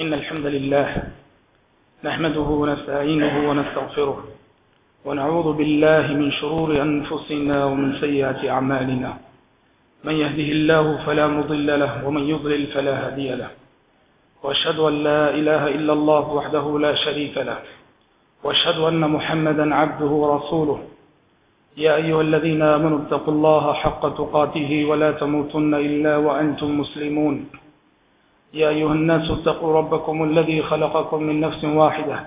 إن الحمد لله نحمده ونستعينه ونستغفره ونعوذ بالله من شرور أنفسنا ومن سيئات أعمالنا. من يهده الله فلا مضل له ومن يضلل فلا هدي له. وأشهد أن لا إله إلا الله وحده لا شريك له. وأشهد أن محمدا عبده ورسوله. يا أيها الذين آمنوا اتقوا الله حق تقاته ولا تموتن إلا وأنتم مسلمون. يا أيها الناس اتقوا ربكم الذي خلقكم من نفس واحدة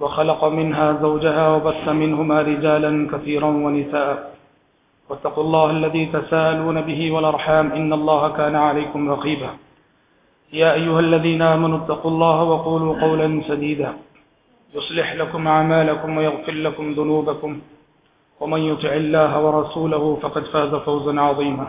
وخلق منها زوجها وبث منهما رجالا كثيرا ونساء. واتقوا الله الذي تساءلون به والأرحام إن الله كان عليكم رقيبا. يا أيها الذين آمنوا اتقوا الله وقولوا قولا سديدا. يصلح لكم أعمالكم ويغفر لكم ذنوبكم. ومن يطع الله ورسوله فقد فاز فوزا عظيما.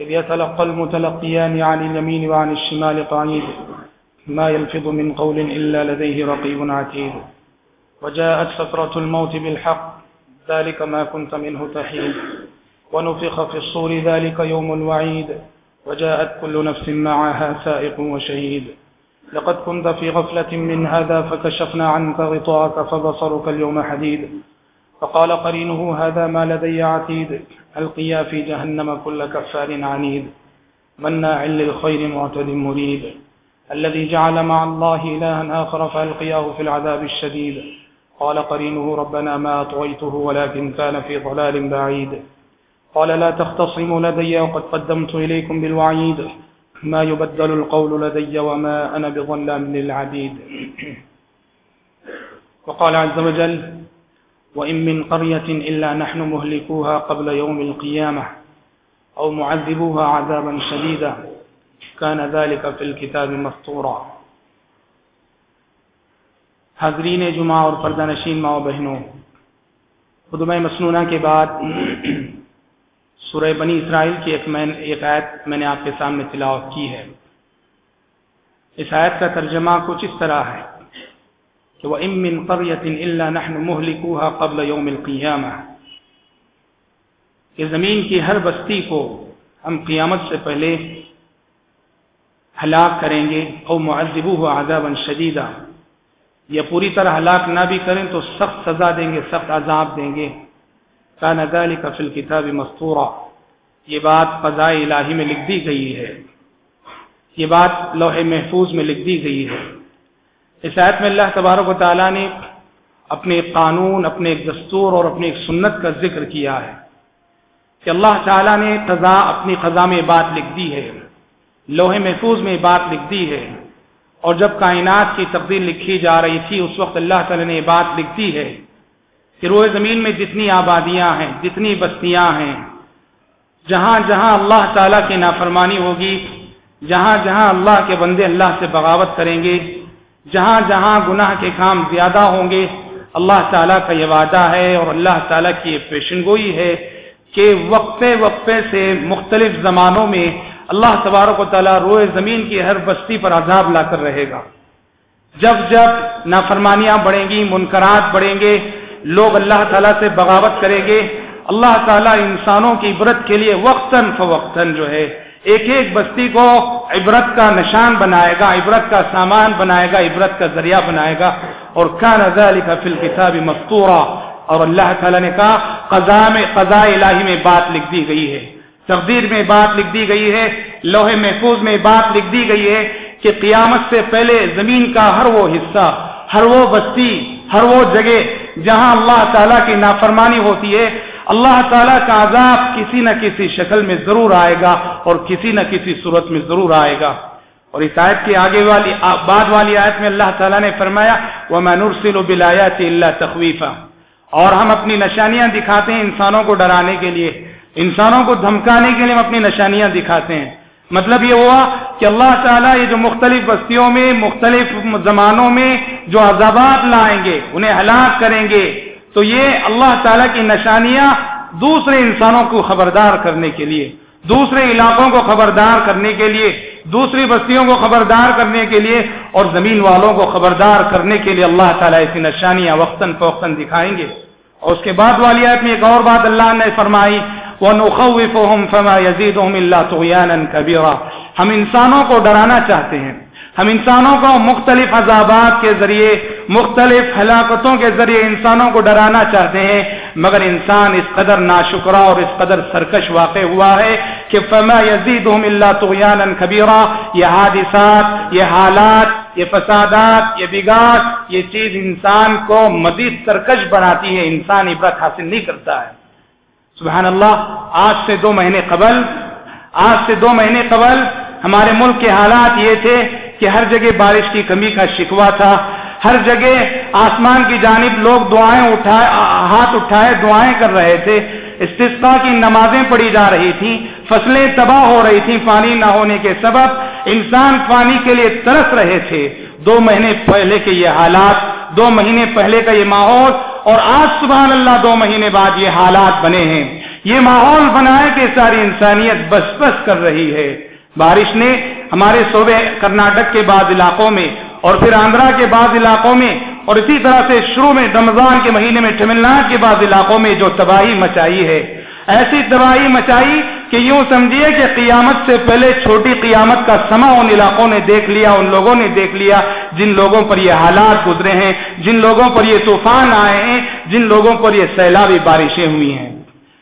إذ يتلقى المتلقيان عن اليمين وعن الشمال قعيد ما يلفظ من قول إلا لديه رقيب عتيد. وجاءت فترة الموت بالحق، ذلك ما كنت منه تحيد. ونفخ في الصور ذلك يوم الوعيد. وجاءت كل نفس معها سائق وشهيد. لقد كنت في غفلة من هذا، فكشفنا عنك غطاءك، فبصرك اليوم حديد. فقال قرينه هذا ما لدي عتيد القيا في جهنم كل كفار عنيد، مناع للخير معتد مريد. الذي جعل مع الله إلها آخر فألقياه في العذاب الشديد. قال قرينه ربنا ما أطويته ولكن كان في ضلال بعيد. قال لا تختصموا لدي وقد قدمت إليكم بالوعيد. ما يبدل القول لدي وما أنا بظلام للعبيد. وقال عز وجل وإن من قرية إلا نحن مهلكوها قبل يوم القيامة أو معذبوها عذابا شديدا كان ذلك في الكتاب مسطورا حاضرین جمعہ اور پردہ نشین ماں و بہنوں، خدمہ مسنونہ کے بعد سورہ بنی اسرائیل کی ایک میں ایک آیت میں نے آپ کے سامنے تلاوت کی ہے۔ اس آیت کا ترجمہ کچھ اس طرح ہے۔ کہ وہ امن قریت اللہ نحن مہلکوها قبل یوم القیامہ کہ زمین کی ہر بستی کو ہم قیامت سے پہلے ہلاک کریں گے او معذبوه عذابا شدیدا یا پوری طرح ہلاک نہ بھی کریں تو سخت سزا دیں گے، سخت عذاب دیں گے۔ کان ذلك فی الكتاب مستورا۔ یہ بات قضاء الہی میں لکھ دی گئی ہے۔ یہ بات لوح محفوظ میں لکھ دی گئی ہے۔ اس آیت میں اللہ تبارک و تعالیٰ نے اپنے قانون، اپنے ایک دستور اور اپنی ایک سنت کا ذکر کیا ہے کہ اللہ تعالیٰ نے قضا، اپنی قضا میں بات لکھ دی ہے لوح محفوظ میں بات لکھ دی ہے، اور جب کائنات کی تقدیر لکھی جا رہی تھی، اس وقت اللہ تعالیٰ نے یہ بات لکھ دی ہے کہ روئے زمین میں جتنی آبادیاں ہیں، جتنی بستیاں ہیں، جہاں جہاں اللہ تعالیٰ کی نافرمانی ہوگی، جہاں جہاں اللہ کے بندے اللہ سے بغاوت کریں گے جہاں جہاں گناہ کے کام زیادہ ہوں گے، اللہ تعالیٰ کا یہ وعدہ ہے اور اللہ تعالیٰ کی یہ پیشن گوئی ہے کہ وقفے وقفے سے مختلف زمانوں میں اللہ تبارک و تعالیٰ روئے زمین کی ہر بستی پر عذاب لا کر رہے گا۔ جب جب نافرمانیاں بڑھیں گی، منکرات بڑھیں گے، لوگ اللہ تعالیٰ سے بغاوت کریں گے، اللہ تعالیٰ انسانوں کی عبرت کے لیے وقتاً فوقتاً جو ہے ایک ایک بستی کو عبرت کا نشان بنائے گا، عبرت کا سامان بنائے گا، عبرت کا ذریعہ بنائے گا۔ اور کان ذلك فی الکتاب مستورا۔ اور اللہ تعالیٰ نے کہا قضا میں، قضاء الہی میں بات لکھ دی گئی ہے۔ تقدیر میں بات لکھ دی گئی ہے لوح محفوظ میں بات لکھ دی گئی ہے کہ قیامت سے پہلے زمین کا ہر وہ حصہ، ہر وہ بستی، ہر وہ جگہ جہاں اللہ تعالیٰ کی نافرمانی ہوتی ہے اللہ تعالیٰ کا عذاب کسی نہ کسی شکل میں ضرور آئے گا اور کسی نہ کسی صورت میں ضرور آئے گا۔ اور اس آیت کی آگے والی بعد والی آیت میں اللہ تعالیٰ نے فرمایا وہ منورسل و بلایات اللہ تخویفہ اور ہم اپنی نشانیاں دکھاتے ہیں انسانوں کو ڈرانے کے لیے۔ انسانوں کو دھمکانے کے لیے ہم اپنی نشانیاں دکھاتے ہیں۔ مطلب یہ ہوا کہ اللہ تعالیٰ یہ جو مختلف بستیوں میں، مختلف زمانوں میں جو عذابات لائیں گے، انہیں ہلاک کریں گے۔ تو یہ اللہ تعالیٰ کی نشانیاں دوسرے انسانوں کو خبردار کرنے کے لیے، دوسرے علاقوں کو خبردار کرنے کے لیے، دوسری بستیوں کو خبردار کرنے کے لیے اور زمین والوں کو خبردار کرنے کے لیے اللہ تعالیٰ ایسی نشانیاں وقتاً فوقتاً دکھائیں گے۔ اور اس کے بعد والی آیت میں ایک اور بات اللہ نے فرمائی، وَنُخَوِّفُهُمْ فَمَا يَزِيدُهُمْ إِلَّا طُغْيَانًا كَبِيرًا۔ ہم انسانوں کو ڈرانا چاہتے ہیں ہم انسانوں کو مختلف عذابات کے ذریعے، مختلف ہلاکتوں کے ذریعے انسانوں کو ڈرانا چاہتے ہیں، مگر انسان اس قدر ناشکرا اور اس قدر سرکش واقع ہوا ہے کہ فما یزیدہم اللہ طغیانا کبیرا یہ حادثات، یہ حالات، یہ فسادات، یہ بگاڑ، یہ چیز انسان کو مزید سرکش بناتی ہے انسان عبرت حاصل نہیں کرتا ہے۔ سبحان اللہ آج سے دو مہینے قبل، آج سے دو مہینے قبل ہمارے ملک کے حالات یہ تھے کہ ہر جگہ بارش کی کمی کا شکوا تھا، ہر جگہ آسمان کی جانب لوگ دعائیں اٹھائے، ہاتھ اٹھائے، دعائیں کر رہے تھے۔ استثقا کی نمازیں پڑھی جا رہی تھیں، فصلیں تباہ ہو رہی تھیں، پانی نہ ہونے کے سبب انسان پانی کے لیے ترس رہے تھے۔ دو مہینے پہلے کے یہ حالات، دو مہینے پہلے کا یہ ماحول اور آج سبحان اللہ دو مہینے بعد یہ حالات بنے ہیں۔ یہ ماحول بنائے کہ ساری انسانیت بس بس کر رہی ہے۔ بارش نے ہمارے صوبے کرناٹک کے بعض علاقوں میں اور پھر آندھرا کے بعض علاقوں میں اور اسی طرح سے شروع میں رمضان کے مہینے میں تمل ناڈ کے بعض علاقوں میں جو تباہی مچائی ہے۔ ایسی تباہی مچائی کہ یوں سمجھیے کہ قیامت سے پہلے چھوٹی قیامت کا سما ان علاقوں نے دیکھ لیا، ان لوگوں نے دیکھ لیا۔ جن لوگوں پر یہ حالات گزرے ہیں، جن لوگوں پر یہ طوفان آئے ہیں، جن لوگوں پر یہ سیلابی بارشیں ہوئی ہیں۔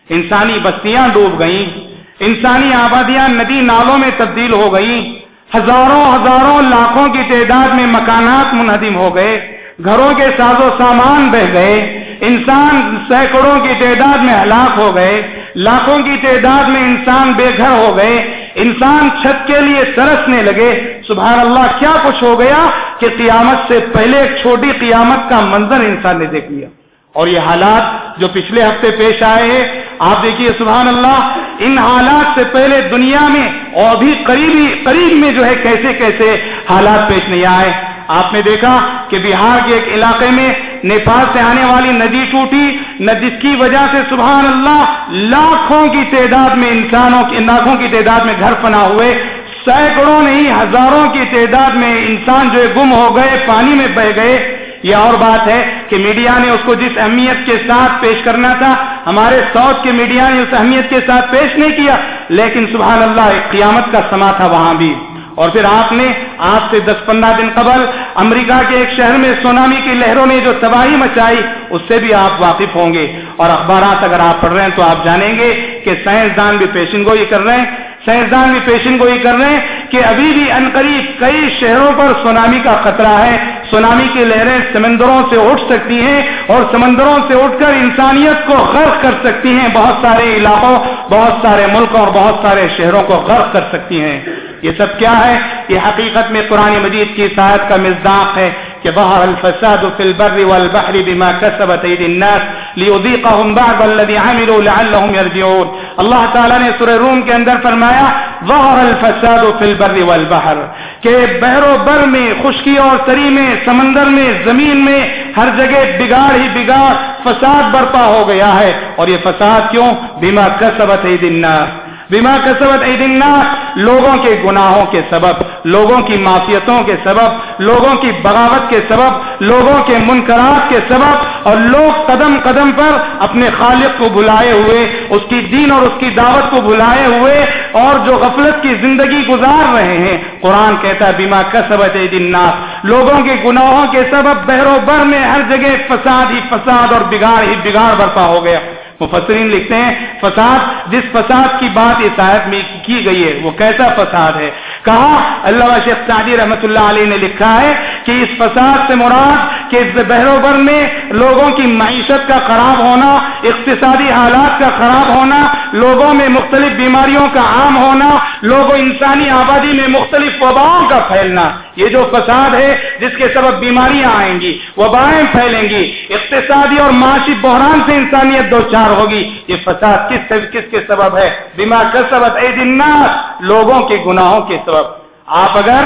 انسانی بستیاں ڈوب گئیں۔ انسانی آبادیاں ندی نالوں میں تبدیل ہو گئی ہزاروں ہزاروں لاکھوں کی تعداد میں مکانات منہدم ہو گئے، گھروں کے ساز و سامان بہ گئے، انسان سینکڑوں کی تعداد میں ہلاک ہو گئے، لاکھوں کی تعداد میں انسان بے گھر ہو گئے، انسان چھت کے لیے ترسنے لگے۔ سبحان اللہ، کیا کچھ ہو گیا کہ قیامت سے پہلے ایک چھوٹی قیامت کا منظر انسان نے دیکھ لیا۔ اور یہ حالات جو پچھلے ہفتے پیش آئے ہیں، آپ دیکھیے، سبحان اللہ، ان حالات سے پہلے دنیا میں اور بھی قریبی، قریب میں جو ہے کیسے کیسے حالات پیش نہیں آئے۔ آپ نے دیکھا کہ بہار کے ایک علاقے میں نیپال سے آنے والی ندی ٹوٹی جس کی وجہ سے سبحان اللہ لاکھوں کی تعداد میں انسانوں کی، لاکھوں کی تعداد میں گھر پنا ہوئے، سینکڑوں نہیں، ہزاروں کی تعداد میں انسان جو ہے گم ہو گئے، پانی میں بہ گئے۔ یہ اور بات ہے کہ میڈیا نے اس کو جس اہمیت کے ساتھ پیش کرنا تھا، ہمارے ساؤتھ کے میڈیا نے اس اہمیت کے ساتھ پیش نہیں کیا، لیکن سبحان اللہ قیامت کا سما تھا وہاں بھی۔ اور پھر آپ نے آج سے دس پندرہ دن قبل امریکہ کے ایک شہر میں سونامی کی لہروں نے جو تباہی مچائی، اس سے بھی آپ واقف ہوں گے۔ اور اخبارات اگر آپ پڑھ رہے ہیں تو آپ جانیں گے کہ سائنسدان بھی پیشن گوئی کر رہے ہیں۔ سائنسدان بھی پیشن گوئی کر رہے ہیں کہ ابھی بھی انقریب کئی شہروں پر سونامی کا خطرہ ہے۔ سونامی کی لہریں سمندروں سے اٹھ سکتی ہیں اور سمندروں سے اٹھ کر انسانیت کو غرق کر سکتی ہیں۔ بہت سارے علاقوں، بہت سارے ملکوں اور بہت سارے شہروں کو غرق کر سکتی ہیں۔ یہ سب کیا ہے؟ یہ حقیقت میں قرآن مجید کی ساعت کا مزداق ہے۔ کہ ظهر الفساد في البر والبحر بما كسبت ايدي الناس ليذيقهم بعض الذي عملوا لعلهم يرجعون. اللہ تعالی نے سورہ روم کے اندر فرمایا، ظهر الفساد في البر والبحر، کہ بحر و بر میں، خشکی اور سری میں، سمندر میں، زمین میں، ہر جگہ بگاڑ ہی بگاڑ، فساد برپا ہو گیا ہے۔ اور یہ فساد کیوں؟ بما كسبت ايدي الناس۔ بیما کسبت عید لوگوں کے گناہوں کے سبب، لوگوں کی معافیتوں کے سبب، لوگوں کی بغاوت کے سبب، لوگوں کے منکرات کے سبب، اور لوگ قدم قدم پر اپنے خالق کو بلائے ہوئے، اس کی دین اور اس کی دعوت کو بلائے ہوئے، اور جو غفلت کی زندگی گزار رہے ہیں۔ قرآن کہتا ہے بیما کسبت عید لوگوں کے گناہوں کے سبب بہرو بر میں ہر جگہ فساد ہی فساد اور بگاڑ ہی بگاڑ برپا ہو گیا۔ مفسرین لکھتے ہیں، فساد، جس فساد کی بات اس آیت میں کی گئی ہے، وہ کیسا فساد ہے؟ کہا، اللہ شیخ سعدی رحمت اللہ علیہ نے لکھا ہے کہ اس فساد سے مراد کہ اس بہروبر میں لوگوں کی معیشت کا خراب ہونا، اقتصادی حالات کا خراب ہونا، لوگوں میں مختلف بیماریوں کا عام ہونا، لوگوں انسانی آبادی میں مختلف وباؤں کا پھیلنا، یہ جو فساد ہے جس کے سبب بیماریاں آئیں گی، وبائیں پھیلیں گی، اقتصادی اور معاشی بحران سے انسانیت دو چار ہوگی، یہ فساد کس کس کے سبب ہے؟ بیمار کا سبب اے دنات لوگوں کے گناہوں کے سبب آپ اگر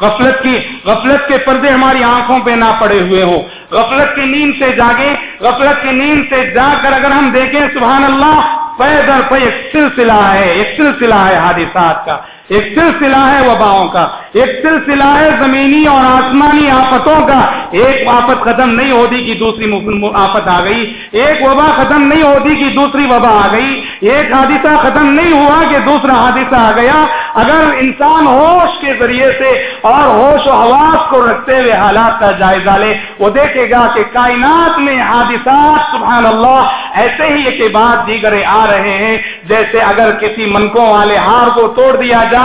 غفلت کی غفلت کے پردے ہماری آنکھوں پہ نہ پڑے ہوئے ہوں، غفلت کی نیند سے جاگیں، غفلت کی نیند سے جاگ کر اگر ہم دیکھیں، سبحان اللہ، پے در پہ ایک سلسلہ ہے، ایک سلسلہ ہے حادثات کا۔ ایک سلسلہ ہے وباؤں کا، ایک سلسلہ ہے زمینی اور آسمانی آفتوں کا۔ ایک آفت ختم نہیں ہوتی کہ دوسری آفت آ گئی۔ ایک وبا ختم نہیں ہوتی کہ دوسری وبا آ گئی۔ ایک حادثہ ختم نہیں ہوا کہ دوسرا حادثہ آ گیا۔ اگر انسان ہوش کے ذریعے سے اور ہوش و حواس کو رکھتے ہوئے حالات کا جائزہ لے، وہ دیکھے گا کہ کائنات میں حادثات سبحان اللہ ایسے ہی ایک بعد دیگر آ رہے ہیں، جیسے اگر کسی منکوں والے ہار کو توڑ دیا جائے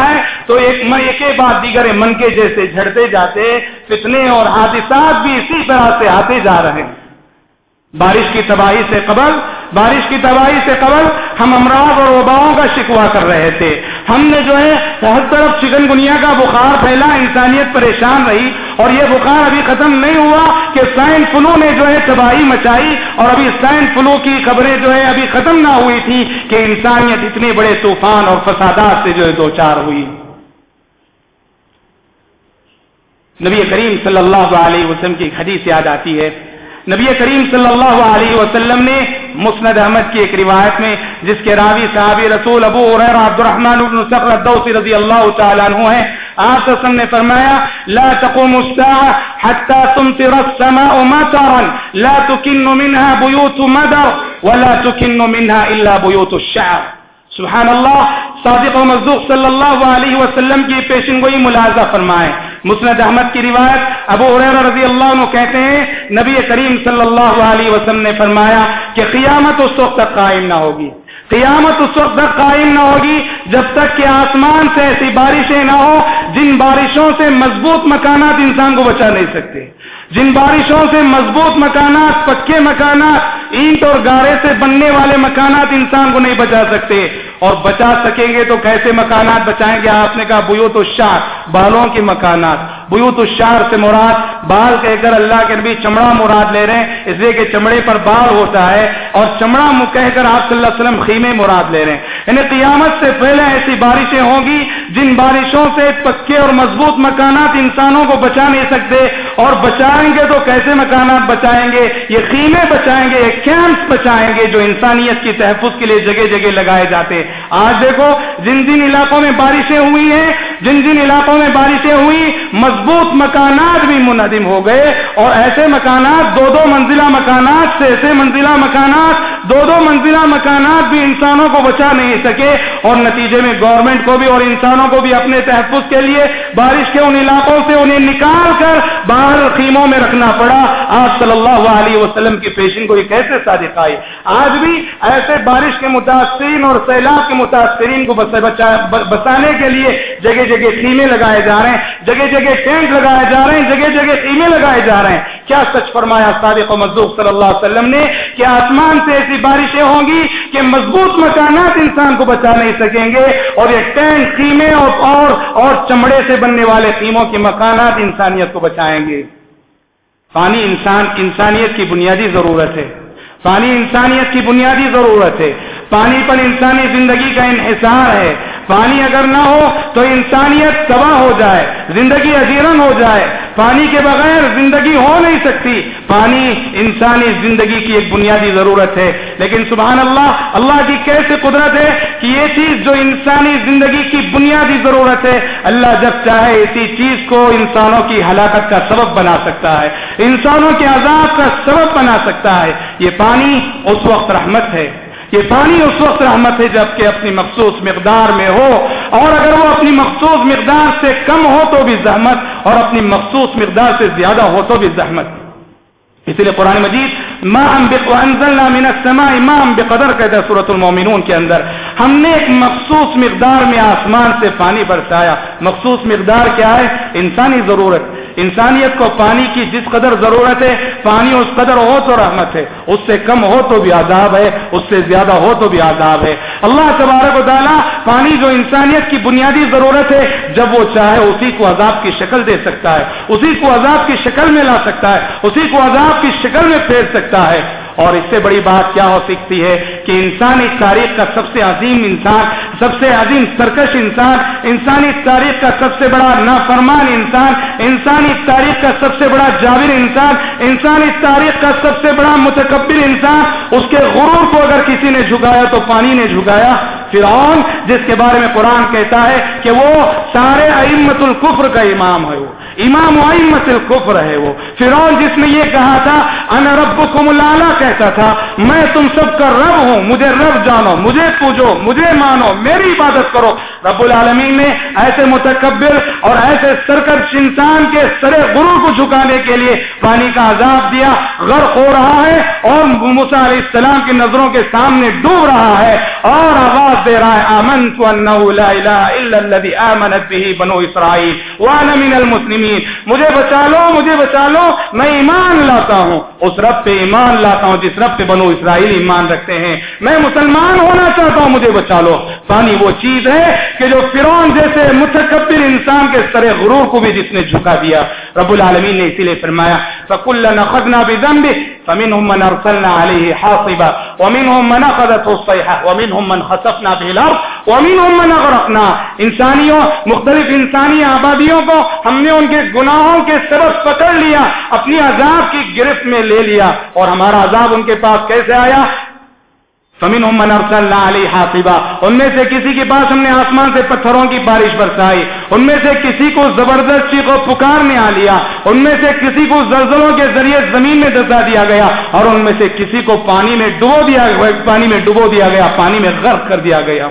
تو ایک ایک بعد دیگر من کے جیسے جھڑتے جاتے، فتنے اور حادثات بھی اسی طرح سے آتے جا رہے ہیں۔ بارش کی تباہی سے قبل، بارش کی تباہی سے قبل ہم امراض اور وباؤں کا شکوا کر رہے تھے۔ ہم نے جو ہے ہر طرف چکن گنیا کا بخار پھیلا، انسانیت پریشان رہی اور یہ بخار ابھی ختم نہیں ہوا کہ سائن فلو نے جو ہے تباہی مچائی اور ابھی سائن فلو کی خبریں جو ہے ابھی ختم نہ ہوئی تھی کہ انسانیت اتنے بڑے طوفان اور فسادات سے جو ہے دو چار ہوئی۔ نبی کریم صلی اللہ علیہ وسلم کی حدیث یاد آتی ہے۔ نبی کریم صلی اللہ علیہ وسلم نے مسند احمد کی ایک روایت میں، جس کے راوی صحابی رسول ابو عبد الرحمن بن الدوسی رضی اللہ تعالیٰ عنہ ہیں۔ آپ وسلم نے فرمایا، لا تقوم الساعة حتى تمطر السماء مطرا، لا تكن منها بيوت مدر، ولا تكن منها إلا بيوت الشعر۔ سبحان اللہ، صادق و مزدوق صلی اللہ علیہ وسلم کی پیشن گوئی ملازہ فرمائے مسند احمد کی روایت، ابو عریر رضی اللہ عنہ کہتے ہیں، نبی کریم صلی اللہ علیہ وسلم نے فرمایا کہ قیامت اس وقت تک قائم نہ ہوگی۔ قیامت اس وقت تک قائم نہ ہوگی جب تک کہ آسمان سے ایسی بارشیں نہ ہو جن بارشوں سے مضبوط مکانات انسان کو بچا نہیں سکتے۔ جن بارشوں سے مضبوط مکانات، پکے مکانات، اینٹ اور گارے سے بننے والے مکانات انسان کو نہیں بچا سکتے۔ اور بچا سکیں گے تو کیسے مکانات بچائیں گے؟ آپ نے کہا بیوت الشار بالوں کے مکانات۔ بیوت الشار سے مراد، بال کہہ کر اللہ کے نبی چمڑا مراد لے رہے ہیں، اس لیے کہ چمڑے پر بال ہوتا ہے اور چمڑا کہہ کر آپ صلی اللہ علیہ وسلم خیمے مراد لے رہے ہیں۔ یعنی قیامت سے پہلے ایسی بارشیں ہوں گی جن بارشوں سے پکے اور مضبوط مکانات انسانوں کو بچا نہیں سکتے اور بچا بچائیں گے تو کیسے مکانات بچائیں گے؟ یہ خیمے بچائیں گے کیمپس بچائیں گے جو انسانیت کی تحفظ کے لیے جگہ جگہ لگائے جاتے۔ آج دیکھو، جن جن علاقوں میں بارشیں ہوئی ہیں، جن جن علاقوں میں بارشیں ہوئی، مضبوط مکانات بھی منہدم ہو گئے۔ اور ایسے مکانات، دو دو منزلہ مکانات، سے ایسے منزلہ مکانات، دو دو منزلہ مکانات بھی انسانوں کو بچا نہیں سکے۔ اور نتیجے میں گورنمنٹ کو بھی اور انسانوں کو بھی اپنے تحفظ کے لیے بارش کے ان علاقوں سے انہیں نکال کر باہر خیموں میں رکھنا پڑا۔ آج صلی اللہ علیہ وسلم کی پیشن کو یہ کیسے صادق آئی؟ آج بھی ایسے بارش کے متاثرین اور سیلاب کے متاثرین کو بچانے کے لیے جگہ جگہ خیمے لگائے جا رہے ہیں جگہ جگہ ٹینٹ لگائے جا رہے ہیں جگہ جگہ خیمے لگائے جا رہے ہیں۔ کیا سچ فرمایا صادق و مزدور صلی اللہ علیہ وسلم نے؟ کہ آسمان سے ایسی بارشیں ہوں گی کہ مضبوط مکانات انسان کو بچا نہیں سکیں گے اور یہ ٹینٹ خیمے اور اور, اور چمڑے سے بننے والے خیموں کے مکانات انسانیت کو بچائیں گے۔ پانی انسان انسانیت کی بنیادی ضرورت ہے۔ پانی انسانیت کی بنیادی ضرورت ہے۔ پانی پر انسانی زندگی کا انحصار ہے۔ پانی اگر نہ ہو تو انسانیت تباہ ہو جائے، زندگی اجیرن ہو جائے۔ پانی کے بغیر زندگی ہو نہیں سکتی۔ پانی انسانی زندگی کی ایک بنیادی ضرورت ہے۔ لیکن سبحان اللہ اللہ کی کیسے قدرت ہے کہ یہ چیز جو انسانی زندگی کی بنیادی ضرورت ہے، اللہ جب چاہے اسی چیز کو انسانوں کی ہلاکت کا سبب بنا سکتا ہے۔ انسانوں کے عذاب کا سبب بنا سکتا ہے۔ یہ پانی اس وقت رحمت ہے۔ یہ پانی اس وقت رحمت ہے جبکہ اپنی مخصوص مقدار میں ہو اور اگر وہ اپنی مخصوص مقدار سے کم ہو تو بھی زحمت اور اپنی مخصوص مقدار سے زیادہ ہو تو بھی زحمت اسی لیے قرآن مجید من السماء امام بقدر کہتے ہیں سورت المومنون کے اندر۔ ہم نے ایک مخصوص مقدار میں آسمان سے پانی برسایا۔ مخصوص مقدار کیا ہے؟ انسانی ضرورت۔ انسانیت کو پانی کی جس قدر ضرورت ہے، پانی اس قدر ہو تو رحمت ہے۔ اس سے کم ہو تو بھی عذاب ہے، اس سے زیادہ ہو تو بھی عذاب ہے۔ اللہ تبارک و تعالیٰ پانی جو انسانیت کی بنیادی ضرورت ہے، جب وہ چاہے اسی کو عذاب کی شکل دے سکتا ہے، اسی کو عذاب کی شکل میں لا سکتا ہے، اسی کو عذاب کی شکل میں پھیر سکتا ہے۔ اور اس سے بڑی بات کیا ہو سکتی ہے کہ انسانی تاریخ کا سب سے عظیم انسان، سب سے عظیم سرکش انسان انسانی تاریخ کا سب سے بڑا نافرمان انسان انسانی تاریخ کا سب سے بڑا جاور انسان انسانی تاریخ کا سب سے بڑا متکبر انسان۔ اس کے غرور کو اگر کسی نے جھکایا تو پانی نے جھکایا۔ فرعون، جس کے بارے میں قرآن کہتا ہے کہ وہ سارے ائمت القفر کا امام ہے۔ وہ امام ائمت القفر ہے وہ۔ فرعون جس نے یہ کہا تھا، انا ربکم الاعلی کہتا تھا، میں تم سب کا رب ہوں، مجھے رب جانو، مجھے پوجو، مجھے مانو، میری عبادت کرو۔ رب العالمین نے ایسے متکبر اور ایسے سرکش انسان کے سرے غرور کو جھکانے کے لیے پانی کا عذاب دیا۔ غرق ہو رہا ہے اور موسیٰ علیہ السلام کی نظروں کے سامنے ڈوب رہا ہے اور آواز دے رہا ہے، آمنت انه لا الہ الا الذي آمنت به بنو اسرائیل وانا من المسلمین. مجھے بچا لو، مجھے بچا لو، میں ایمان لاتا ہوں۔ اس رب پہ ایمان لاتا ہوں جس رب پہ بنو اسرائیل ایمان رکھتے ہیں۔ میں مسلمان ہونا چاہتا ہوں، مجھے بچا لو۔ پانی وہ چیز ہے کہ جو فرعون جیسے متکبر انسان کے سر غرور کو بھی جس نے جھکا دیا۔ رب العالمین نے اسی لیے فرمایا فَكُلَّنَا خَذْنَا بِذَنْبِهِ فمنهم من ارسلنا عليه حاصبا ومنهم من اخذته الصيحه ومنهم من خسفنا به الارض ومنهم من اغرقنا انسانیوں، مختلف انسانی آبادیوں کو ہم نے ان کے گناہوں کے سبب پکڑ لیا، اپنی عذاب کی گرفت میں لے لیا اور ہمارا عذاب ان کے پاس کیسے آیا؟ فمن من ارسلنا علی حاصبا۔ ان میں سے کسی کے پاس ہم نے آسمان سے پتھروں کی بارش برسائی۔ ان میں سے کسی کو زبردست چیخ و پکار میں آ لیا۔ ان میں سے کسی کو زلزلوں کے ذریعے زمین میں دسا دیا گیا۔ اور ان میں سے کسی کو پانی میں ڈبو دیا پانی میں ڈبو دیا گیا، پانی میں غرق کر دیا گیا۔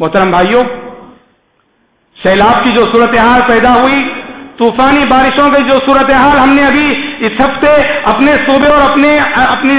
محترم بھائیوں، سیلاب کی جو صورتحال پیدا ہوئی طوفانی بارشوں کی جو صورتحال ہم نے ابھی اس ہفتے اپنے صوبے اور اپنے اپنے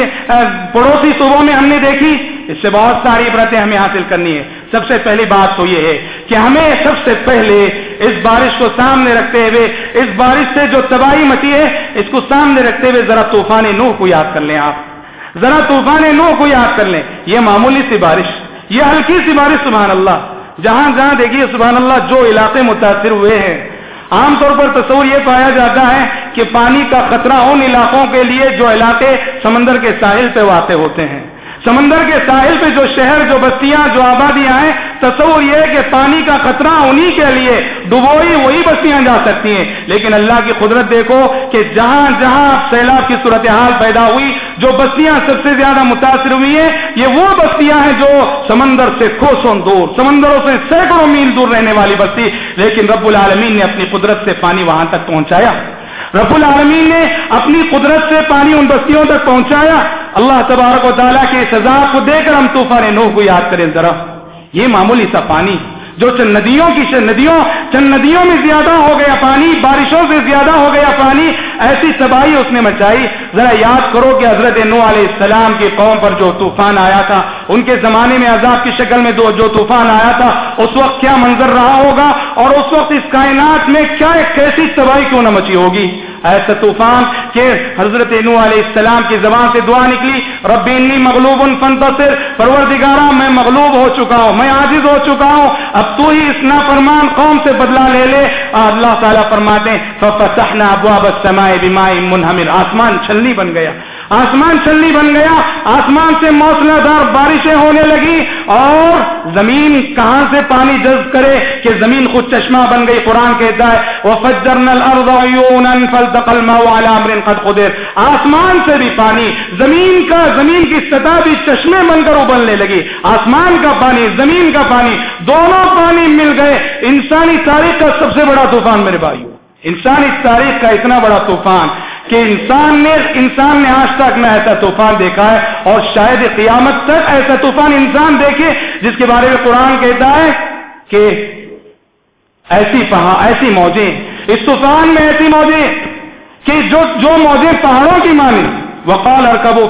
پڑوسی صوبوں میں ہم نے دیکھی، اس سے بہت ساری عبرتیں ہمیں حاصل کرنی ہے سب سے پہلی بات تو یہ ہے کہ ہمیں سب سے پہلے اس بارش کو سامنے رکھتے ہوئے، اس بارش سے جو تباہی مچی ہے، اس کو سامنے رکھتے ہوئے ذرا طوفان نوح کو یاد کر لیں آپ۔ ذرا طوفان نوح کو یاد کر لیں۔ یہ معمولی سی بارش، یہ ہلکی سی بارش، سبحان اللہ۔ جہاں جہاں دیکھیے، سبحان اللہ، جو علاقے متاثر ہوئے ہیں۔ عام طور پر تصور یہ پایا جاتا ہے کہ پانی کا خطرہ ان علاقوں کے لیے جو علاقے سمندر کے ساحل پہ واقع ہوتے ہیں۔ سمندر کے ساحل پہ جو شہر، جو بستیاں، جو آبادیاں ہیں تصور یہ ہے کہ پانی کا خطرہ انہی کے لیے ڈبوئی وہی بستیاں جا سکتی ہیں۔ لیکن اللہ کی قدرت دیکھو کہ جہاں جہاں سیلاب کی صورتحال پیدا ہوئی، جو بستیاں سب سے زیادہ متاثر ہوئی ہیں، یہ وہ بستیاں ہیں جو سمندر سے کوسوں دور، سمندروں سے سینکڑوں میل دور رہنے والی بستی۔ لیکن رب العالمین نے اپنی قدرت سے پانی وہاں تک پہنچایا۔ رب العالمین نے اپنی قدرت سے پانی ان بستیوں تک پہنچایا۔ اللہ تبارک و تعالیٰ کے سزا کو دے کر ہم طوفان نوح کو یاد کریں ذرا۔ یہ معمولی سا پانی۔ جو چند ندیوں کی ندیوں، چند ندیوں میں زیادہ ہو گیا پانی، بارشوں سے زیادہ ہو گیا پانی، ایسی تباہی اس نے مچائی۔ ذرا یاد کرو کہ حضرت نو علیہ السلام کی قوم پر جو طوفان آیا تھا، ان کے زمانے میں عذاب کی شکل میں جو طوفان آیا تھا، اس وقت کیا منظر رہا ہوگا؟ اور اس وقت اس کائنات میں کیا ایک کیسی تباہی کیوں نہ مچی ہوگی؟ ایسا طوفان کہ حضرت نو علیہ السلام کی زبان سے دعا نکلی ربی انی مغلوب فنتصر پروردگارہ میں مغلوب ہو چکا ہوں، میں عاجز ہو چکا ہوں، اب تو ہی اس نافرمان قوم سے بدلہ لے لے۔ اللہ تعالیٰ فرماتے ففتحنا ابواب السماء بماء منہمر آسمان چھلنی بن گیا۔ آسمان چھلنی بن گیا، آسمان سے موسلا دار بارشیں ہونے لگی اور زمین کہاں سے پانی جذب کرے کہ زمین خود چشمہ بن گئی، قرآن کہتا ہے وہ قدر۔ آسمان سے بھی پانی، زمین کا، زمین کی سطح بھی چشمے بن کر ابلنے لگی۔ آسمان کا پانی، زمین کا پانی، دونوں پانی مل گئے۔ انسانی تاریخ کا سب سے بڑا طوفان میرے بھائی انسانی تاریخ کا اتنا بڑا طوفان۔ کہ انسان نے انسان نے آج تک نہ ایسا طوفان دیکھا ہے اور شاید قیامت تک ایسا طوفان انسان دیکھے جس کے بارے میں قرآن کہتا ہے کہ ایسی پہا ایسی موجیں، اس طوفان میں ایسی موجیں کہ جو جو موجیں پہاڑوں کی مانی وقال اركبوا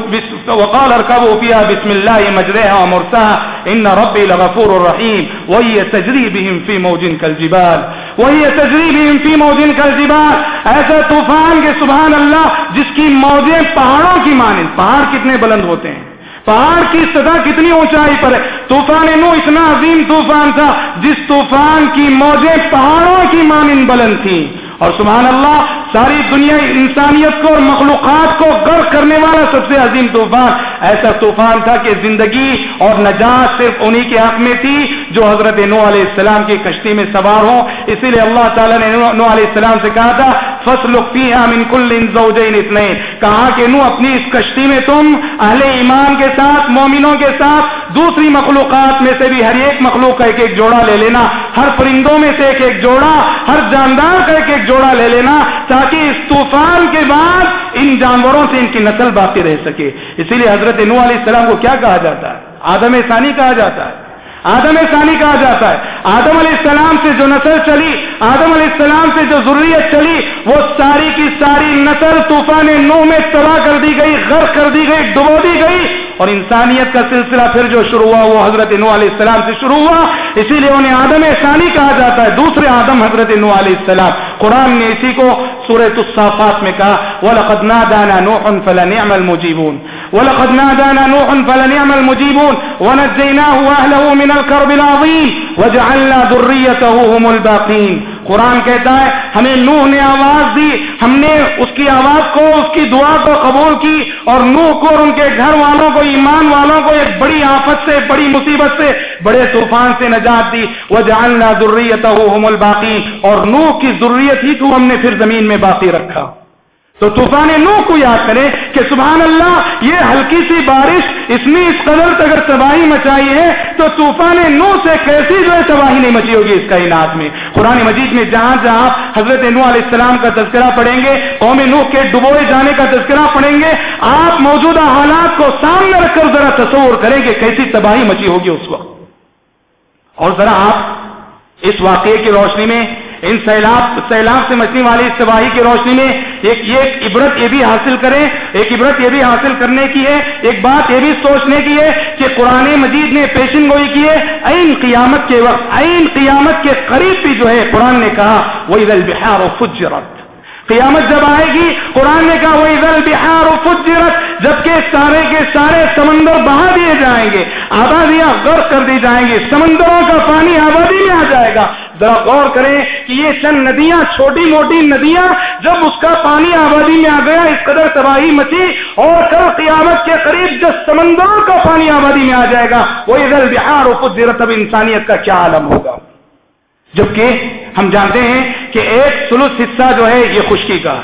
وقال اركبوا فيها بسم الله مجريها ومرساها. ان ربي لغفور رحيم. وهي تجري بهم في موج كالجبال. وهي تجري بهم في ایسا طوفان کے سبحان اللہ، جس کی موجیں پہاڑوں کی مانند، پہاڑ کتنے بلند ہوتے ہیں؟ پہاڑ کی سطح کتنی اونچائی پر ہے؟ طوفان نو اتنا عظیم طوفان تھا، جس طوفان کی موجیں پہاڑوں کی مانند بلند تھیں۔ اور سبحان اللہ، ساری دنیا انسانیت کو اور مخلوقات کو غرق کرنے والا سب سے عظیم طوفان۔ ایسا طوفان تھا کہ زندگی اور نجات صرف انہی کے حق میں تھی جو حضرت نو علیہ السلام کی کشتی میں سوار ہوں۔ اسی لیے اللہ تعالیٰ نے نو علیہ السلام سے کہا تھا فصل من کل اثنین کہا کہ نو اپنی اس کشتی میں تم اہل ایمان کے ساتھ، مومنوں کے ساتھ، دوسری مخلوقات میں سے بھی ہر ایک مخلوق کا ایک ایک جوڑا لے لینا۔ ہر پرندوں میں سے ایک ایک جوڑا، ہر جاندار کا ایک ایک جوڑا لے لینا تاکہ اس طوفان کے بعد ان جانوروں سے ان کی نسل باقی رہ سکے۔ اسی لیے حضرت نو علیہ السلام کو کیا کہا جاتا ہے؟ آدم ثانی کہا جاتا ہے۔ آدم ثانی کہا جاتا ہے۔ آدم علیہ السلام سے جو نسل چلی، آدم علیہ السلام سے جو ضروریت چلی، وہ ساری کی ساری نسل طوفان نو میں تباہ کر دی گئی، غرق کر دی گئی، ڈبو دی گئی۔ اور انسانیت کا سلسلہ پھر جو شروع ہوا وہ حضرت نو علیہ السلام سے شروع ہوا، اسی لیے انہیں آدم ثانی کہا جاتا ہے۔ دوسرے آدم حضرت نو علیہ السلام۔ قرآن نے اسی کو سورہ الصافات میں کہا، وَلَقَدْ نَادَانَا نُوحٌ فَلَنِعْمَ الْمُجِيبُونَ۔ وَلَقَدْ نَادَانَا نُوحٌ فَلَنِعْمَ الْمُجِيبُونَ۔ وَنَجَّيْنَاهُ وَأَهْلَهُ مِنَ الْكَرْبِ الْعَظِيمِ۔ وَجَعَلْنَا ذُرِّيَّتَهُ هُمُ الْبَاقِينَ۔ قرآن کہتا ہے، ہمیں نوح نے آواز دی، ہم نے اس کی آواز کو، اس کی دعا کو قبول کی اور نوح کو اور ان کے گھر والوں کو، ایمان والوں کو ایک بڑی آفت سے، بڑی مصیبت سے، بڑے طوفان سے نجات دی۔ وہ جاننا ضروریت الباقی اور نوح کی ضروریت ہی کو ہم نے پھر زمین میں باقی رکھا۔ تو طوفان نو کو یاد کریں کہ سبحان اللہ، یہ ہلکی سی بارش اس نے اس قدر اگر تباہی مچائی ہے، تو طوفان نو سے کیسی جو ہے تباہی نہیں مچی ہوگی اس کائنات میں۔ قرآن مجید میں جہاں جہاں حضرت نو علیہ السلام کا تذکرہ پڑھیں گے، قوم نو کے ڈبوئے جانے کا تذکرہ پڑھیں گے، آپ موجودہ حالات کو سامنے رکھ کر ذرا تصور کریں کہ کیسی تباہی مچی ہوگی اس وقت۔ اور ذرا آپ اس واقعے کی روشنی میں ان سیلاب سیلاب سے مچنے والی اس تباہی کی روشنی میں ایک یہ عبرت یہ بھی حاصل کریں۔ ایک عبرت یہ بھی حاصل کرنے کی ہے۔ ایک بات یہ بھی سوچنے کی ہے کہ قرآن مجید نے پیشن گوئی کی ہے۔ عین قیامت کے وقت عین قیامت کے قریب بھی جو ہے قرآن نے کہا وہ عید البہار و فجرت۔ قیامت جب آئے گی، قرآن نے کہا وہ ادھر بہار و فجرت۔ جبکہ سارے کے سارے سمندر بہا دیے جائیں گے، آبادیاں غرق کر دی جائیں گی، سمندروں کا پانی آبادی میں آ جائے گا۔ ذرا غور کریں کہ یہ چند ندیاں، چھوٹی موٹی ندیاں جب اس کا پانی آبادی میں آ گیا، اس قدر تباہی مچی اور کل قیامت کے قریب جب سمندروں کا پانی آبادی میں آ جائے گا وہ ادھر بہار و فجرت اب انسانیت کا کیا عالم ہوگا۔ جبکہ ہم جانتے ہیں کہ ایک سلس حصہ جو ہے، یہ خشکی کا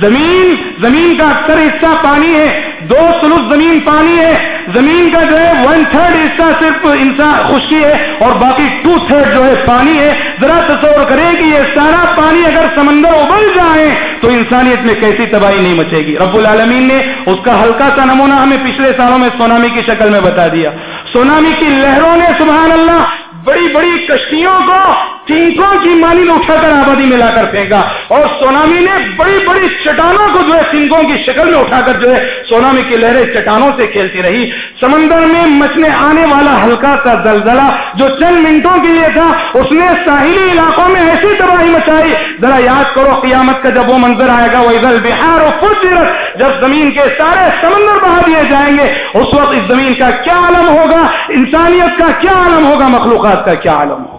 زمین زمین کا اکثر حصہ پانی ہے۔ دو سلوس زمین پانی ہے۔ زمین کا جو ہے ون تھرڈ حصہ صرف انسان خشکی ہے اور باقی ٹو تھرڈ جو ہے پانی ہے۔ ذرا تصور کریں کہ یہ سارا پانی اگر سمندر ابل جائے تو انسانیت میں کیسی تباہی نہیں مچے گی۔ رب العالمین نے اس کا ہلکا سا نمونہ ہمیں پچھلے سالوں میں سونامی کی شکل میں بتا دیا۔ سونامی کی لہروں نے سبحان اللہ بڑی بڑی کشتیوں کو تینکوں کی مانی میں اٹھا کر آبادی میں لا کر پھینکا۔ اور سونامی نے بڑی بڑی چٹانوں کو جو ہے سنگوں کی شکل میں اٹھا کر جو ہے سونامی کی لہریں چٹانوں سے کھیلتی رہی۔ سمندر میں مچنے آنے والا ہلکا سا زلزلہ جو چند منٹوں کے لیے تھا، اس نے ساحلی علاقوں میں ایسی تباہی مچائی۔ ذرا یاد کرو، قیامت کا جب وہ منظر آئے گا وہ ادھر بہار اور خوبصورت جب زمین کے سارے سمندر بہا دیے جائیں گے، اس وقت اس زمین کا کیا عالم ہوگا؟ انسانیت کا کیا عالم ہوگا؟ مخلوقات کا کیا عالم ہوگا؟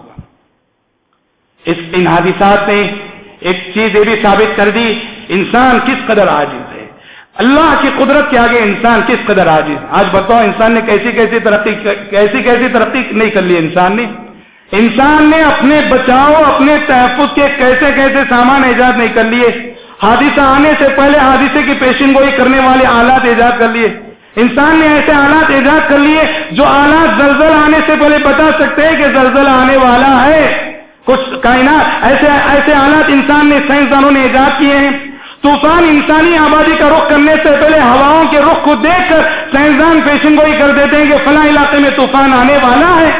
اس ان حادثات نے ایک چیز یہ بھی ثابت کر دی، انسان کس قدر عاجز ہے۔ اللہ کی قدرت کے آگے انسان کس قدر عاجز آج بتاؤ، انسان نے کیسی کیسی ترقی کیسی کیسی ترقی نہیں کر لی انسان نے؟ انسان نے اپنے بچاؤ، اپنے تحفظ کے کیسے کیسے سامان ایجاد نہیں کر لیے۔ حادثہ آنے سے پہلے حادثے کی پیشن گوئی کرنے والے آلات ایجاد کر لیے۔ انسان نے ایسے آلات ایجاد کر لیے جو آلات زلزل آنے سے پہلے بتا سکتے ہیں کہ زلزل آنے والا ہے۔ کچھ کائنات، ایسے ایسے حالات انسان نے سائنسدانوں نے ایجاد کیے ہیں۔ طوفان انسانی آبادی کا رخ کرنے سے پہلے ہواؤں کے رخ کو دیکھ کر سائنسدان پیشن گوئی کر دیتے ہیں کہ فلاں علاقے میں طوفان آنے والا ہے۔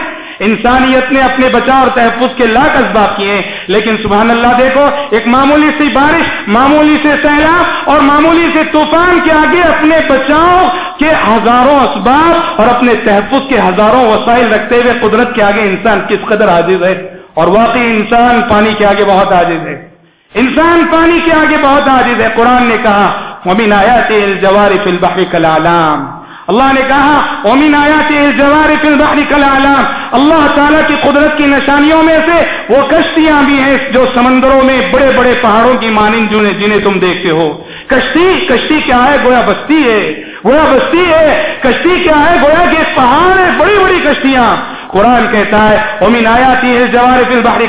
انسانیت نے اپنے بچاؤ اور تحفظ کے لاکھ اسباب کیے ہیں۔ لیکن سبحان اللہ دیکھو، ایک معمولی سی بارش، معمولی سے سیلاب اور معمولی سے طوفان کے آگے اپنے بچاؤ کے ہزاروں اسباب اور اپنے تحفظ کے ہزاروں وسائل رکھتے ہوئے قدرت کے آگے انسان کس قدر عاجز ہے۔ اور واقعی انسان پانی کے آگے بہت عاجز ہے۔ انسان پانی کے آگے بہت عاجز ہے۔ قرآن نے کہا، ومن آیات الجوار فی البحر کلعلام اللہ نے کہا، ومن آیات الجوار فی البحر کلعلام اللہ تعالیٰ کی قدرت کی نشانیوں میں سے وہ کشتیاں بھی ہیں جو سمندروں میں بڑے بڑے پہاڑوں کی مانند جنہیں جنہیں تم دیکھتے ہو۔ کشتی کشتی کیا ہے؟ گویا بستی ہے۔ گویا بستی ہے۔ کشتی کیا ہے؟ گویا کہ پہاڑ ہے، بڑی بڑی کشتیاں۔ قرآن کہتا ہے امین آیاتی ہے جوار فی البحر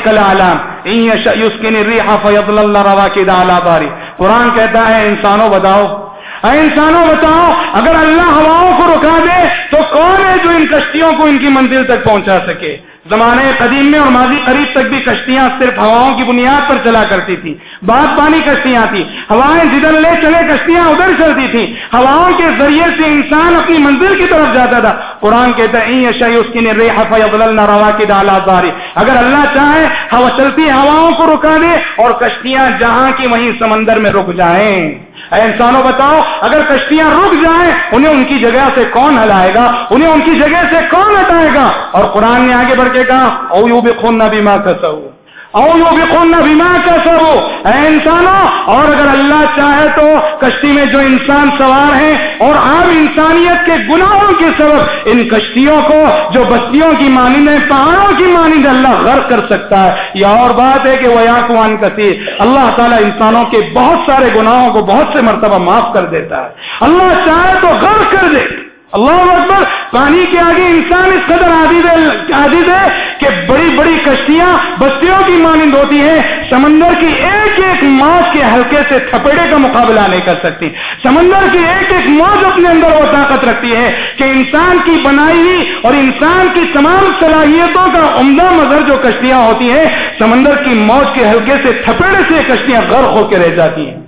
باری قرآن کہتا ہے انسانوں بتاؤ۔ اے انسانوں بتاؤ، اگر اللہ ہواؤں کو رکا دے تو کون ہے جو ان کشتیوں کو ان کی منزل تک پہنچا سکے؟ زمانے قدیم میں اور ماضی قریب تک بھی کشتیاں صرف ہواؤں کی بنیاد پر چلا کرتی تھی بات پانی کشتیاں تھی ہوائیں جدھر لے چلے کشتیاں ادھر چلتی تھی ہواؤں کے ذریعے سے انسان اپنی منزل کی طرف جاتا تھا۔ قرآن کہتا ہے شاہی اس کی روا کی ڈالا باری اگر اللہ چاہے، ہوا چلتی ہواؤں کو رکا دے اور کشتیاں جہاں کی وہیں سمندر میں رک جائیں۔ اے انسانوں بتاؤ، اگر کشتیاں رک جائیں، انہیں ان کی جگہ سے کون ہلائے گا؟ انہیں ان کی جگہ سے کون ہٹائے گا؟ اور قرآن نے آگے بڑھ کے کہا، او یو بھی خون نہ بھی ماں او یو بھی خون نہ بھی اے انسانوں، اور اگر اللہ چاہے تو کشتی میں جو انسان سوار ہیں اور عام انسانیت کے گناہوں کے سبب ان کشتیوں کو جو بستیوں کی مانند ہے پہاڑوں کی مانند اللہ غرق کر سکتا ہے۔ یہ اور بات ہے کہ وہ یاقوان کثیر اللہ تعالیٰ انسانوں کے بہت سارے گناہوں کو بہت سے مرتبہ معاف کر دیتا ہے۔ اللہ چاہے تو غرق کر دے۔ اللہ اکبر، پانی کے آگے انسان اس قدر عادیز ہے کہ بڑی بڑی کشتیاں، بستیوں کی مانند ہوتی ہیں، سمندر کی ایک ایک موج کے ہلکے سے تھپڑے کا مقابلہ نہیں کر سکتی۔ سمندر کی ایک ایک موج اپنے اندر وہ طاقت رکھتی ہے کہ انسان کی بنائی ہوئی اور انسان کی تمام صلاحیتوں کا عمدہ مظہر جو کشتیاں ہوتی ہیں، سمندر کی موج کے ہلکے سے تھپڑے سے کشتیاں غرق ہو کے رہ جاتی ہیں۔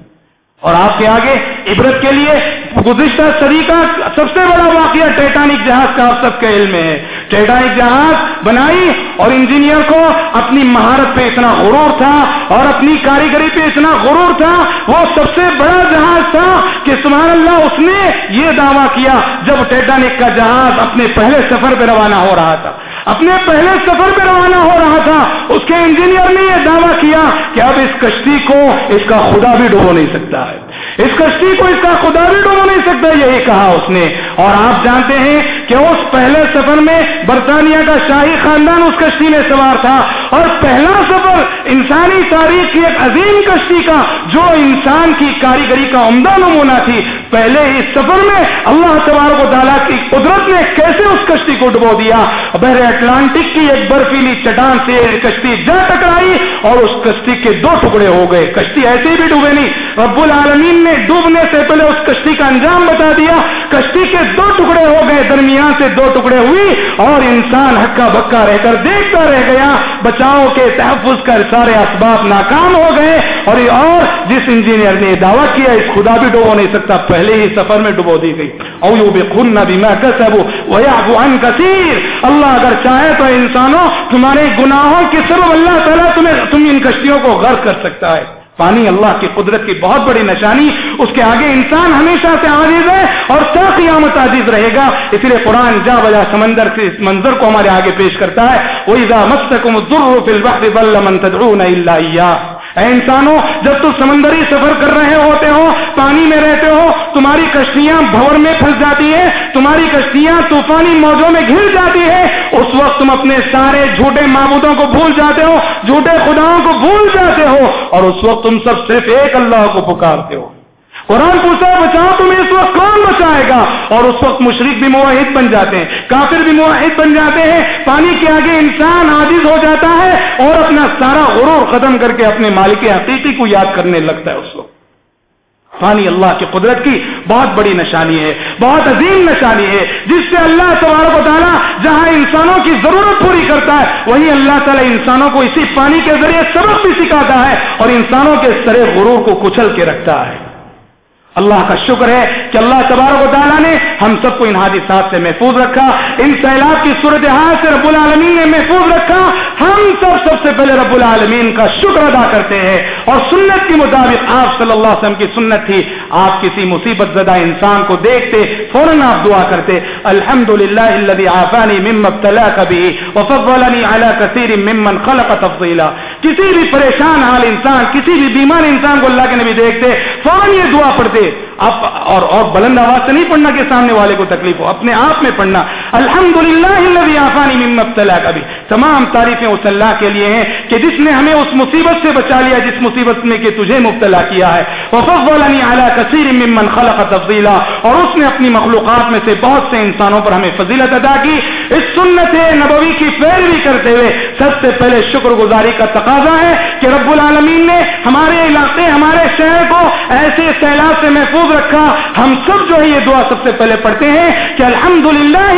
اور آپ کے آگے عبرت کے لیے گزشتہ صدی کا سب سے بڑا واقعہ ٹیٹانک جہاز کا آپ سب کے علم میں ہے۔ ٹیٹانک جہاز بنائی اور انجینئر کو اپنی مہارت پہ اتنا غرور تھا اور اپنی کاریگری پہ اتنا غرور تھا، وہ سب سے بڑا جہاز تھا کہ سبحان اللہ اس نے یہ دعویٰ کیا جب ٹیٹانک کا جہاز اپنے پہلے سفر پہ روانہ ہو رہا تھا۔ اپنے پہلے سفر پہ روانہ ہو رہا تھا، اس کے انجینئر نے یہ دعویٰ کیا کہ اب اس کشتی کو اس کا خدا بھی ڈبو نہیں سکتا ہے۔ اس کشتی کو اس کا خدا بھی ڈبو نہیں سکتا، یہی کہا اس نے۔ اور آپ جانتے ہیں کہ اس پہلے سفر میں برطانیہ کا شاہی خاندان اس کشتی میں سوار تھا اور پہلا سفر انسانی تاریخ کی ایک عظیم کشتی کا جو انسان کی کاریگری کا عمدہ نمونہ تھی۔ پہلے ہی سفر میں اللہ تبارک و تعالیٰ کی قدرت نے کیسے اس کشتی کو ڈبو دیا؟ بحر اٹلانٹک کی ایک برفیلی چٹان سے کشتی جا ٹکرائی اور اس کشتی کے دو ٹکڑے ہو گئے۔ کشتی ایسے بھی ڈوبے نہیں۔ رب العالمین نے ڈوبنے سے پہلے اس کشتی کا انجام بتا دیا۔ کشتی کے دو ٹکڑے ہو گئے۔ درمیان سے دو ٹکڑے ہوئی اور انسان ہکا بکا رہ کر دیکھتا رہ گیا۔ بچاؤ کے تحفظ کر سارے اسباب ناکام ہو گئے اور اور جس انجینئر نے دعویٰ کیا، اس خدا بھی ڈبو نہیں سکتا۔ پہلے ہی سفر میں ڈبو دی گئی۔ او یو بے خون نہ بھی میں کسب کثیر اللہ اگر چاہے تو انسانوں، تمہارے گناہوں کے سبب اللہ تعالیٰ تمہیں، تم ان کشتیوں کو غرق کر سکتا ہے۔ پانی اللہ کی قدرت کی بہت بڑی نشانی، اس کے آگے انسان ہمیشہ سے عاجز ہے اور کیا قیامت عزیز رہے گا۔ اس لیے قرآن جا بجا سمندر کے اس منظر کو ہمارے آگے پیش کرتا ہے۔ وہ مستقم اے انسانوں، جب تم سمندری سفر کر رہے ہوتے ہو، پانی میں رہتے ہو تمہاری کشتیاں بھور میں پھنس جاتی ہیں، تمہاری کشتیاں طوفانی موجوں میں گھر جاتی ہے اس وقت تم اپنے سارے جھوٹے معبودوں کو بھول جاتے ہو، جھوٹے خداؤں کو بھول جاتے ہو، اور اس وقت تم سب صرف ایک اللہ کو پکارتے ہو۔ قرآن پوچھتا ہے، بچاؤ تمہیں اس وقت کون بچائے گا؟ اور اس وقت مشرق بھی معاہد بن جاتے ہیں، کافر بھی معاہد بن جاتے ہیں۔ پانی کے آگے انسان عاجز ہو جاتا ہے اور اپنا سارا غرور ختم کر کے اپنے مالک حقیقی کو یاد کرنے لگتا ہے اس وقت۔ پانی اللہ کی قدرت کی بہت بڑی نشانی ہے، بہت عظیم نشانی ہے، جس سے اللہ تبارک و تعالیٰ جہاں انسانوں کی ضرورت پوری کرتا ہے، وہی اللہ تعالیٰ انسانوں کو اسی پانی کے ذریعے سبق بھی سکھاتا ہے اور انسانوں کے سرے غرور کو کچل کے رکھتا ہے۔ اللہ کا شکر ہے کہ اللہ تبارک و تعالیٰ نے ہم سب کو ان حادثات سے محفوظ رکھا، ان سیلاب کی صورت حال سے رب العالمین نے محفوظ رکھا۔ ہم سب سب سے پہلے رب العالمین کا شکر ادا کرتے ہیں اور سنت کے مطابق آپ صلی اللہ علیہ وسلم کی سنت تھی۔ آپ کسی مصیبت زدہ انسان کو دیکھتے، فوراً آپ دعا کرتے الحمد للہ اللہ آفانی ممت کبھی وفضلنی علی کثیر ممن خلق تفضیلا۔ کسی بھی پریشان حال انسان، کسی بھی بیمار انسان کو اللہ کے نبی دیکھتے، فوراً یہ دعا پڑھتے آپ اور اور بلند آواز سے نہیں پڑھنا کہ سامنے والے کو تکلیف ہو، اپنے آپ میں پڑھنا۔ الحمد للہ آفانی ممتلا کا بھی تمام تعریفیں اس اللہ کے لیے ہیں کہ جس نے ہمیں اس مصیبت سے بچا لیا، جس مصیبت میں کہ تجھے مبتلا کیا ہے۔ وفضلنی علی کثیر ممن خلق تفضیلا اور اس نے اپنی مخلوقات میں سے بہت سے انسانوں پر ہمیں فضیلت ادا کی۔ اس سنت نبوی کی پیروی کرتے ہوئے سب سے پہلے شکر گزاری کا تقاضا ہے کہ رب العالمین نے ہمارے علاقے، ہمارے شہر کو ایسے سیلاب سے محفوظ رکھا۔ ہم سب جو ہے یہ دعا سب سے پہلے پڑھتے ہیں کہ الحمد للہ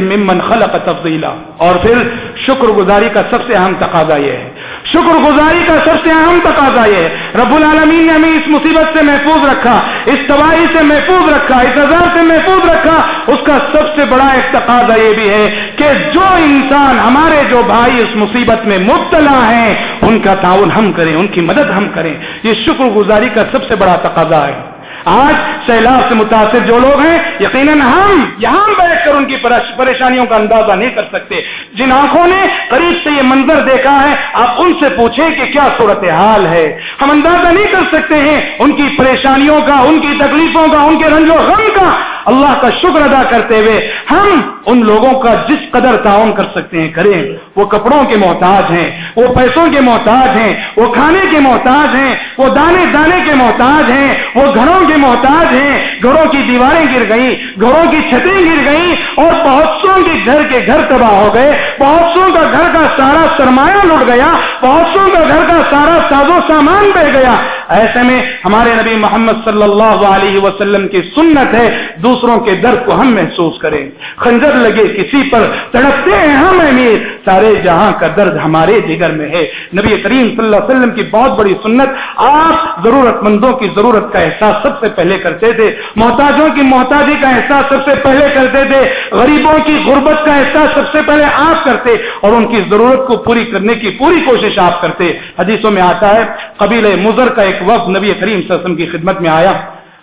ممن خلق تفضیلا۔ اور پھر شکر گزاری کا سب سے اہم تقاضا یہ ہے۔ شکر گزاری کا سب سے اہم تقاضا یہ ہے۔ رب العالمین نے ہمیں اس مصیبت سے محفوظ رکھا، اس تباہی سے محفوظ رکھا، اس عذاب سے محفوظ رکھا، اس کا سب سے بڑا ایک تقاضا یہ بھی ہے کہ جو انسان، ہمارے جو بھائی اس مصیبت میں مبتلا ہیں، ان کا تعاون ہم کریں، ان کی مدد ہم کریں۔ یہ شکر گزاری کا سب سے بڑا تقاضا ہے۔ آج سیلاب سے متاثر جو لوگ ہیں، یقیناً ہم یہاں بیٹھ کر ان کی پریشانیوں کا اندازہ نہیں کر سکتے۔ جن آنکھوں نے قریب سے یہ منظر دیکھا ہے، آپ ان سے پوچھیں کہ کیا صورت حال ہے۔ ہم اندازہ نہیں کر سکتے ہیں ان کی پریشانیوں کا، ان کی تکلیفوں کا، ان کے رنج و غم کا۔ اللہ کا شکر ادا کرتے ہوئے ہم ان لوگوں کا جس قدر تعاون کر سکتے ہیں، کریں۔ وہ کپڑوں کے محتاج ہیں، وہ پیسوں کے محتاج ہیں، وہ کھانے کے محتاج ہیں، وہ دانے دانے کے محتاج ہیں، وہ گھروں کے کے محتاج ہیں۔ گھروں کی دیواریں گر گئیں، گھروں کی چھتیں گر گئیں اور بہت سو کے گھر کے گھر تباہ ہو گئے۔ بہت سو کا گھر کا سارا سرمایہ لٹ گیا۔ بہت سو کا گھر کا سارا ساز و سامان بہ گیا۔ ایسے میں ہمارے نبی محمد صلی اللہ علیہ وسلم کی سنت ہے۔ دوسروں کے درد کو ہم محسوس کریں۔ خنجر لگے کسی پر، تڑپتے ہیں ہم امیر۔ سارے جہاں کا درد ہمارے جگر میں ہے۔ نبی کریم صلی اللہ علیہ وسلم کی بہت بڑی سنت۔ آپ ضرورت مندوں کی ضرورت کا احساس سب سے پہلے کرتے تھے۔ محتاجوں کی محتاجی کا احساس سب سے پہلے کرتے تھے۔ غریبوں کی غربت کا احساس سب سے پہلے آپ کرتے اور ان کی ضرورت کو پوری کرنے کی پوری کوشش آپ کرتے۔ حدیثوں میں آتا ہے قبیل مضر کا ایک وقت نبی کریم صلی اللہ علیہ وسلم کی خدمت میں آیا۔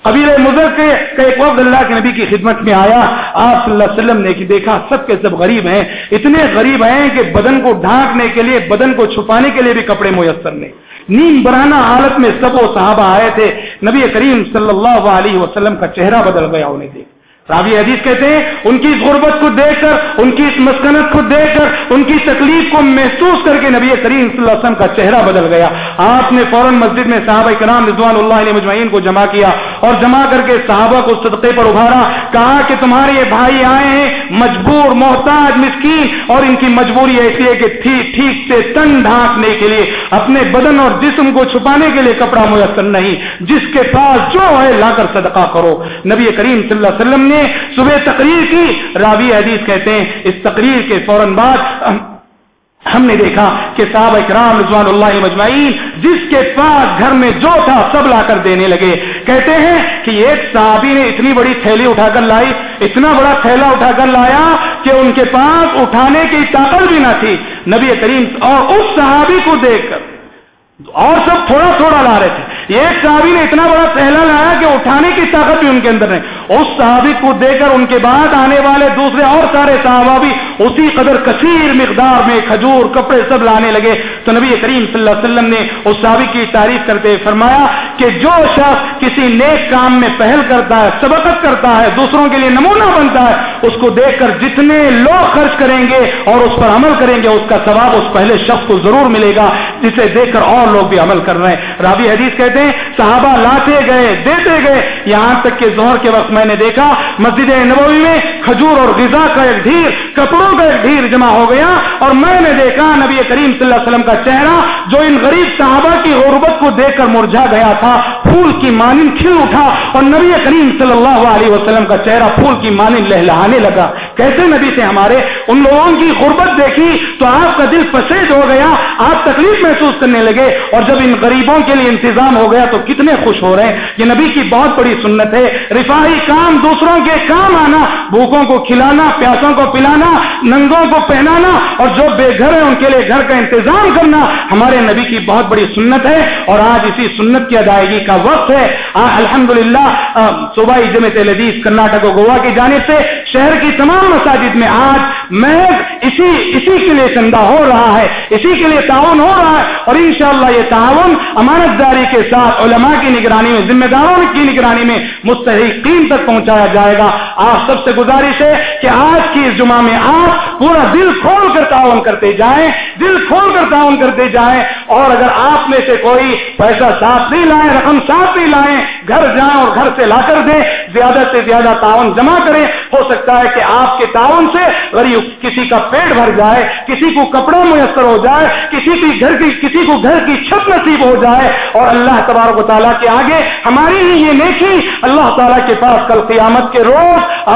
قبیل مضر کے ایک وقت اللہ کے نبی کی خدمت میں آیا۔ آپ صلی اللہ علیہ وسلم نے دیکھا، سب کے سب غریب ہیں۔ اتنے غریب ہیں کہ بدن کو ڈھانکنے کے لیے، بدن کو چھپانے کے لیے بھی کپڑے میسر نہیں۔ نیم برہنہ حالت میں سب و صحابہ آئے تھے۔ نبی کریم صلی اللہ علیہ وسلم کا چہرہ بدل گیا انہیں دیکھ۔ راوی حدیث کہتے ہیں، ان کی اس غربت کو دیکھ کر، ان کی اس مسکنت کو دیکھ کر، ان کی تکلیف کو محسوس کر کے نبی کریم صلی اللہ علیہ وسلم کا چہرہ بدل گیا۔ آپ نے فوراً مسجد میں صحابہ کرام رضوان اللہ علیہ مجمعین کو جمع کیا اور جمع کر کے صحابہ کو صدقے پر ابھارا، کہا کہ تمہارے یہ بھائی آئے ہیں، مجبور، محتاج، مسکین اور ان کی مجبوری ایسی ہے کہ ٹھیک ٹھیک سے تن ڈھانکنے کے لیے، اپنے بدن اور جسم کو چھپانے کے لیے کپڑا میسر نہیں، جس کے پاس جو ہے لا کر صدقہ کرو۔ نبی کریم صلی اللہ علیہ وسلم نے صبح تقریر کی، راوی حدیث کہتے ہیں، اس تقریر کے فوراً بعد ہم نے دیکھا کہ صاحب اکرام رضوان اللہ مجمعین، جس کے پاس گھر میں جو تھا، سب لا کر دینے لگے۔ کہتے ہیں کہ ایک صحابی نے اتنی بڑی تھیلی اٹھا کر لائی، اتنا بڑا تھیلا اٹھا کر لایا کہ ان کے پاس اٹھانے کی طاقت بھی نہ تھی۔ نبی کریم اور اس صحابی کو دیکھ کر اور سب تھوڑا تھوڑا لا رہے تھے۔ ایک صحابی نے اتنا بڑا پہلا لایا کہ اٹھانے کی طاقت بھی ان کے اندر نہیں۔ اس صحابی کو دے کر ان کے بعد آنے والے دوسرے اور سارے صحابہ بھی اسی قدر کثیر مقدار میں کھجور، کپڑے سب لانے لگے۔ تو نبی کریم صلی اللہ علیہ وسلم نے اس صحابی کی تعریف کرتے فرمایا کہ جو شخص کسی نیک کام میں پہل کرتا ہے، سبقت کرتا ہے، دوسروں کے لیے نمونہ بنتا ہے، اس کو دیکھ کر جتنے لوگ خرچ کریں گے اور اس پر عمل کریں گے، اس کا ثواب اس پہلے شخص کو ضرور ملے گا، جسے دیکھ کر اور لوگ بھی عمل کر رہے ہیں۔ رابی حدیث کہتے ہیں صحابہ لاتے گئے، دیتے گئے۔ یہاں تک کہ زہر کے وقت میں نے دیکھا، مسجد نبوی میں کھجور اور غذا کا ایک ڈھیر، کپڑوں کا ایک ڈھیر جمع ہو گیا۔ اور میں نے دیکھا، نبی کریم صلی اللہ علیہ وسلم کا چہرہ، جو ان غریب صحابہ کی غربت کو دیکھ کر مرجھا گیا تھا، پھول کی مانند کھل اٹھا۔ اور نبی کریم صلی اللہ علیہ وسلم کا چہرہ پھول کی مانند لہلانے لگا۔ کیسے نبی تھے ہمارے؟ ان لوگوں کی غربت دیکھی تو آپ کا دل فسیج ہو گیا، آپ تکلیف محسوس کرنے لگے اور جب ان غریبوں کے لیے انتظام ہو گیا تو کتنے خوش ہو رہے ہیں۔ یہ نبی کی بہت بڑی سنت ہے۔ رفاہی کام دوسروں کے کام آنا، بھوکوں کو کھلانا، پیاسوں کو پلانا، ننگوں کو پہنانا اور جو بے گھر ہیں ان کے لیے گھر کا انتظام کرنا ہمارے نبی کی بہت بڑی سنت ہے اور آج اسی سنت کی ادائیگی کا وقت ہے۔ الحمد للہ صوبائی جمع لذیذ کرناٹک و گوا کی جانب سے، شہر کی تمام مساجد میں آج محض اسی اسی کے لیے چندہ ہو رہا ہے، اسی کے لیے تعاون ہو رہا ہے اور انشاءاللہ یہ تعاون امانت داری کے ساتھ علماء کی نگرانی میں، ذمہ داروں کی نگرانی میں مستحقین تک پہنچایا جائے گا۔ آپ سب سے گزارش ہے کہ آج کی اس جمعہ میں آپ پورا دل کھول کر تعاون کرتے جائیں، دل کھول کر تعاون کرتے جائیں اور اگر آپ میں سے کوئی پیسہ ساتھ نہیں لائیں رقم ساتھ نہیں لائیں گھر جائیں اور گھر سے لا کر دیں، زیادہ سے زیادہ تعاون جمع کریں، ہو سکتا ہے کہ آپ کے تعاون سے غریب کسی کا پیٹ بھر جائے، کسی کو کپڑا میسر ہو جائے، کسی کی گھر کی، کسی کو گھر کی چھت نصیب ہو جائے۔ اور اللہ تبارک و تعالیٰ کے آگے ہماری ہی یہ نیکی اللہ تعالیٰ کے پاس کل قیامت کے روز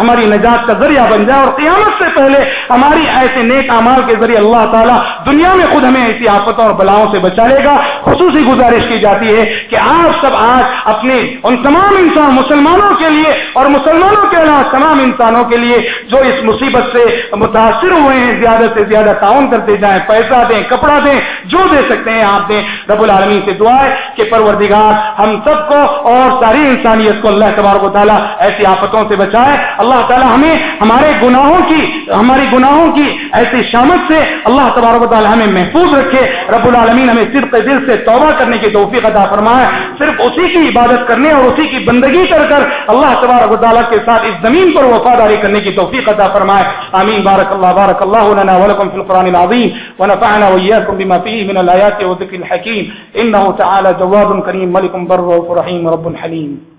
ہماری نجات کا ذریعہ بن جائے۔ اور قیامت سے پہلے ہماری ایسے نیک امال کے ذریعے اللہ تعالیٰ دنیا میں خود ہمیں ایسی آفتوں اور بلاؤں سے بچائے گا۔ خصوصی گزارش کی جاتی ہے کہ آپ سب آج اپنے ان تمام انسان مسلمانوں کے لیے اور مسلمانوں کے علاوہ تمام انسانوں کے لیے جو اس مصیبت سے متاثر ہوئے ہیں، زیادہ سے زیادہ تعاون کرتے جائیں، پیسہ دیں، کپڑا دیں، جو دے سکتے ہیں آپ دیں۔ رب العالمین سے دعا ہے کہ پروردگار ہم سب کو اور ساری انسانیت کو اللہ تبارک و تعالیٰ ایسی آفتوں سے بچائے۔ اللہ تعالیٰ ہمیں ہمارے گناہوں کی، ہماری گناہوں کی ایسی شامت سے اللہ تبارک و تعالیٰ ہمیں محفوظ رکھے۔ رب العالمین ہمیں صرف دل سے توبہ کرنے کی توفیق عطا فرمائے۔ صرف اسی کی عبادت کرنے اور اسی کی بندگی کر کر اللہ تبارک و تعالیٰ کے ساتھ اس زمین پر وفاداری کرنے کی توفیق عطا فرمائے. آمین. بارک اللہ بارک اللہ لنا ولکم فی القرآن العظیم. ونفعنا وإياكم بما فيه من الآيات وذكر الحكيم إنه تعالى جواب كريم ملك بر رحيم رب حليم